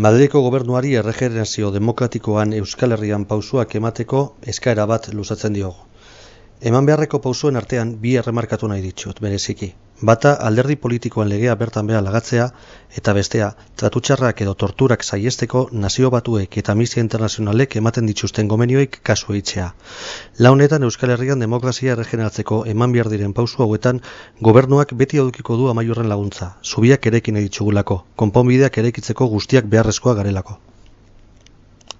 Madrileko gobernuari erregenerazio demokratikoan Euskal Herrian pausuak emateko eskaera bat luzatzen diogu. Eman beharreko pausuen artean bi erremarkatu nahi ditut, bereziki. Bata alderdi politikoan legea bertan beha lagatzea, eta bestea, tratutxarrak edo torturak saiesteko nazio batuek eta misia internazionalek ematen dituzten gomenioik kasu eitzea. Launetan Euskal Herrian demokrazia erregeneratzeko eman behar diren pausu hauetan, gobernuak beti audukiko du amaiurren laguntza, zubiak erekin editxugulako, konponbideak erekitzeko guztiak beharrezkoa garelako.